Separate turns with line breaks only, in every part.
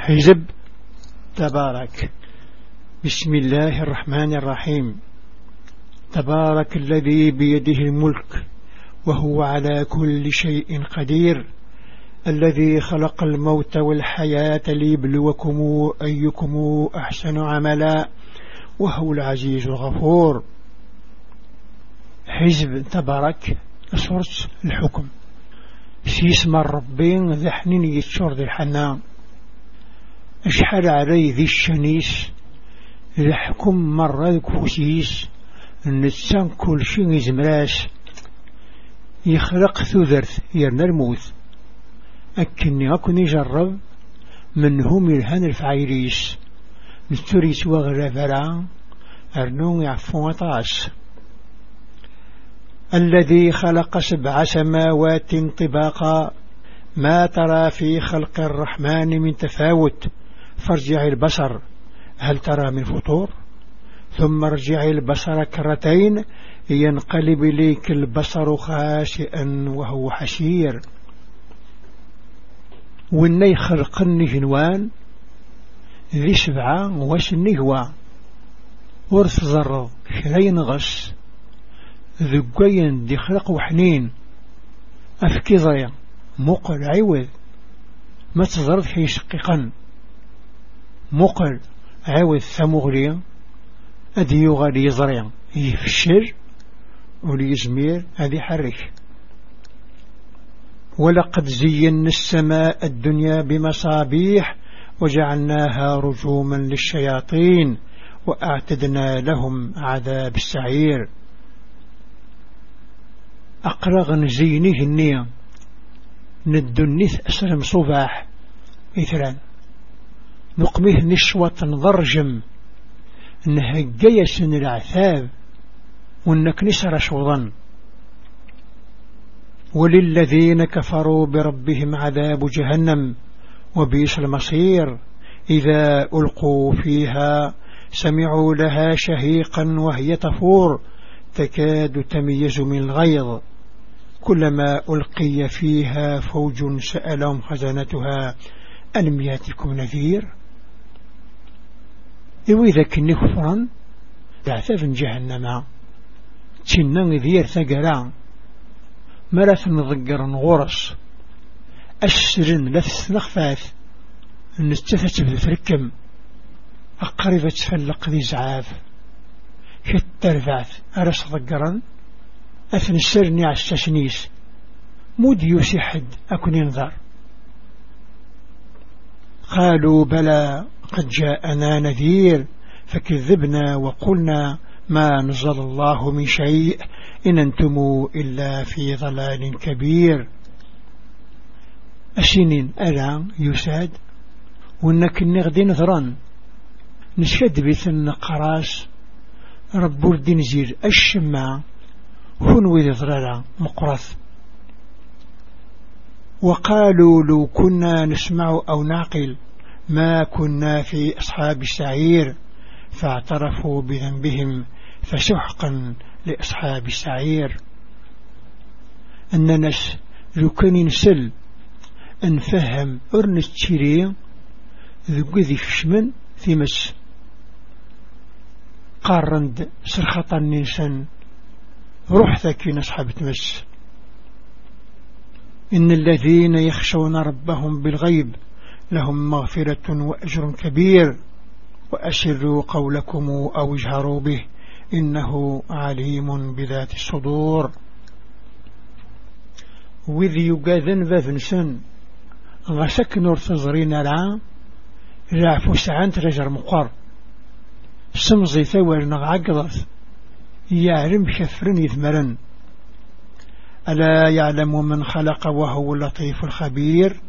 حزب تبارك. بسم الله الرحمن الرحيم. تبارك الذي بيده الملك وهو على كل شيء قدير. الذي خلق الموت والحياة ليبلوكم أيكم أحسن عملا وهو العزيز الغفور. حزب تبارك. صورة الحكم. في اسم الربين ذحنين يتشور ذي الحنان. اشحال علي ذي الشنيس ذحكم مرة ذكوسيس النسان كل شيء يزمراس يخلق ثذرت يرنا الموت. أكني أكون يجرب منهم يلهن الفعيريس. نستريس وغرفرا أرنو يعفو طاس. الذي خلق سبع سماوات طباقا ما ترى في خلق الرحمن من تفاوت. فارجع البصر هل ترى من فطور؟ ثم ارجع البصر كرتين ينقلب إليك البصر خاشئا وهو حشير. وإني خلقني جنوان ذي سبعة واسني هو ورث زرض شرين غس ذقين دي خلق وحنين. أفكي ضيا مقل عوذ ما تزرد حي شقيقا مقل عوذ ثمغليا أدي يغالي يزريا يفشر وليزمير هذه حرك ولقد زينا السماء الدنيا بمصابيح وجعلناها رجوما للشياطين وأعتدنا لهم عذاب السعير. أقرغ نزينه النية ندنث أسلم صباح مثلا نقمه نشوة نضرجم نهجيس العثاب وإنك نسر شوضا. وللذين كفروا بربهم عذاب جهنم وبئس المصير. إذا ألقوا فيها سمعوا لها شهيقا وهي تفور. تكاد تميز من الغيظ كلما ألقي فيها فوج سألهم خزنتها ألم يأتكم نذير؟ إذا كني كفرا دعثف جهنم. تنن ذير ثقرا مرث نضقر غرس أسرن لث نخفاث. نستفت بالفركم أقربة تفلق ذي زعاف. رفعت أرس ضقرا أثن سرني على السسنيس مود يسحد أكون ينظر. قالوا بلى. قد جاءنا نذير فكذبنا وقلنا ما نزل الله من شيء إن أنتم إلا في ضلال كبير. أسنين ألا يساد؟ وإنك النغدي نظرا نشد بثن قراس. رب الدين زير الشمع هن وذ ضرر مقرث. وقالوا لو كنا نسمع أو نعقل. ما كنا في أصحاب السعير فاعترفوا بذنبهم فسحقا لأصحاب السعير. أننا لو كان نسل نفهم أرنس تشيري ذو ذي فشمن في مس قارند سرخطا ننسان روح ذاكين أصحاب تمس. إن الذين يخشون ربهم بالغيب لهم مغفرة وأجر كبير. وأسروا قولكم أو اجهروا به إنه عليم بذات الصدور. وذ يقاذن بابنسن غسك نور تزرين العام رعفو سعان ترجر مقر. سمزي ثور نغعقضت يعلم شفرن يثمرن. ألا يعلم من خلق وهو اللطيف الخبير؟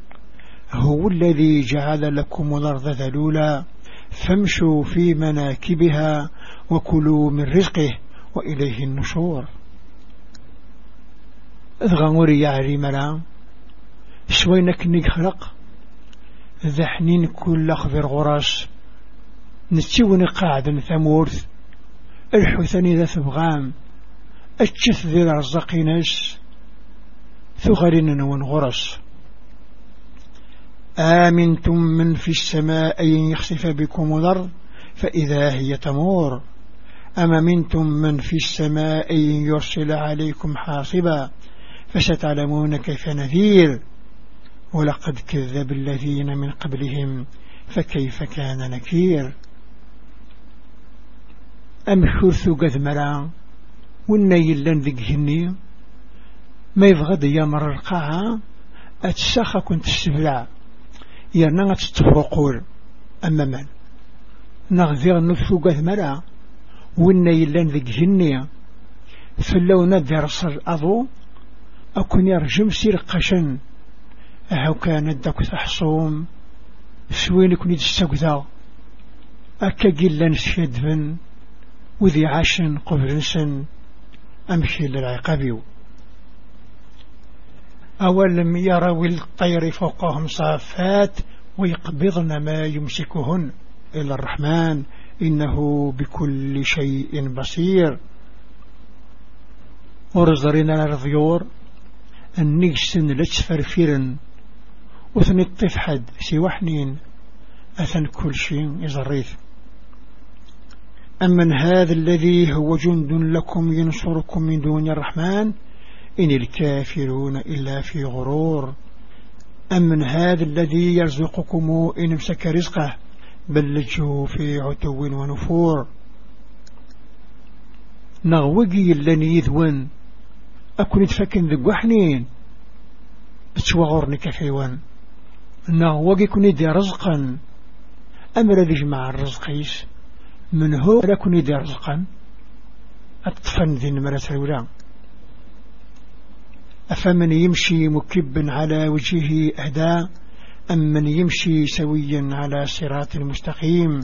هو الذي جعل لكم الأرض ذلولا فامشوا في مناكبها وكلوا من رزقه وإليه النشور. أذغموري يعري ملا شوينك نخلق ذحنين كل أخذر غراس نتشوني قاعدا ثمورث الحثني ذا ثبغام أتشث ذي الرزقيناش ثغرين ونغرس آمنتم من في السماء أن يخسف بكم الأرض فإذا هي تمور. أما منتم من في السماء أن يرسل عليكم حاصبا فستعلمون كيف نذير. ولقد كذب الذين من قبلهم فكيف كان نكير. أم حرث قذ مرا والنيل لن ذق هني ما يبغض يا مر القاعة أتساخا كنت السبلع يرنا تتفرقور أما من نغذير نفسو قذ مرا والنيل لن ذق هني فلو ندر صر أضو. أكون يرجم سير قشن. أهو كانت داك تحصوم سوين كني تستقذا أكا قلا نسيدفن وذي عاشن قبرنسن. أمشي للعقابيو. أولم يروا الطير فوقهم صافات ويقبضن ما يمسكهن إلى الرحمن إنه بكل شيء بصير. ورزرنا الرضيور النجسن لتفرفيرن وثن الطيف حد سوى حنين أثن كل شيء يزريث. أمن هذا الذي هو جند لكم ينصركم من دون الرحمن إن الكافرون إلا في غرور. أمن هذا الذي يرزقكم إن امسك رزقه؟ بل في عتو ونفور. نغوقي لن يذون. أكون تفكن ذقو حنين بتشوغرني كفيوان. نغوقي كوني دي رزقا. أمر ذي جمع الرزقيس من هو لكني دي رزقا؟ أطفن ذي نمرة الولا أفمن يمشي مكب على وجهه أهدى أم من يمشي سويا على صراط المستقيم.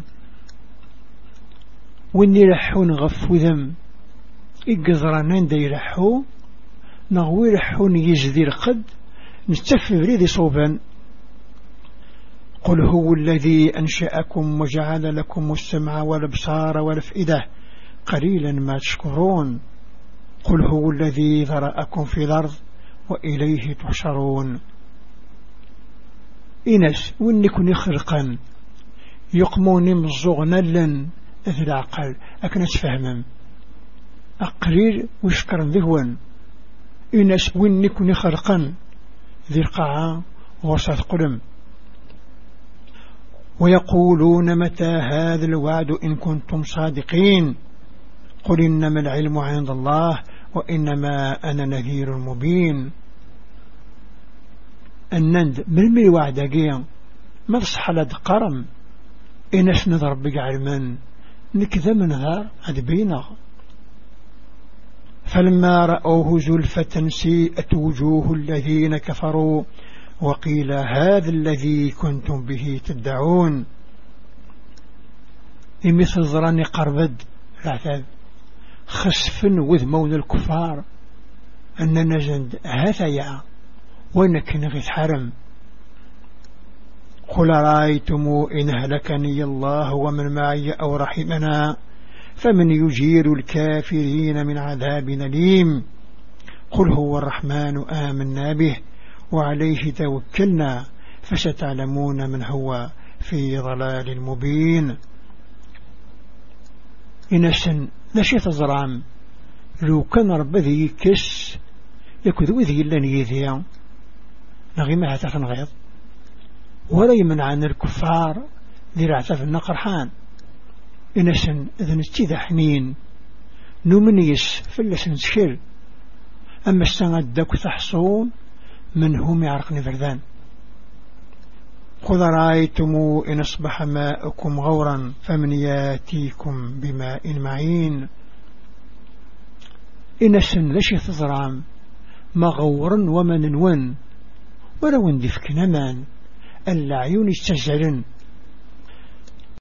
وإني لحون غفو ذم إقذرانان دي لحو نغوي لحون يجذي القد نستفي بريد صوبا. قل هو الذي أنشأكم وجعل لكم السمع والأبصار والأفئدة قليلا ما تشكرون. قل هو الذي ذرأكم في الأرض وإليه تحشرون. إنس ونكن خرقا. يقمون مزوغنا لن ذي العقل أكنس فهما أقرير وشكرا ذهوا إنس ونكن خرقا. ذي القاعة وسط قلم. ويقولون متى هذا الوعد إن كنتم صادقين؟ قل إنما العلم عند الله. وإنما أنا نذير مبين. النند مرمي وعد قيام ما لد قرم. إنس نظر بقع من نكذا من ذا أدبينا. فلما رأوه زلفة سيئت وجوه الذين كفروا وقيل هذا الذي كنتم به تدعون. إمثل ظراني قربد العذاب خسف وذمون الكفار أننا جند هثيا وإنك نغيث حرم قل رأيتم إن هلكني الله ومن معي أو رحمنا فمن يجير الكافرين من عذاب نليم قل هو الرحمن آمنا به وعليه توكلنا فستعلمون من هو في ضلال مبين. إنسان نشيط الزرام لو كان ربذي كس يكذ وذي إلا نيذيا نغي ما تنغيض ولا يمنع عن الكفار ذي رعتف النقرحان. إنسان إذن اتذا حنين. نمنيس فلسن سكر أما استغدك تحصون من هم يعرقني فردان. قل رأيتم إن أصبح ماءكم غورا فمن ياتيكم بماء معين. إن سن لشي تزرام مغورا ومن ون ولو اندفك نمان العيون استجرن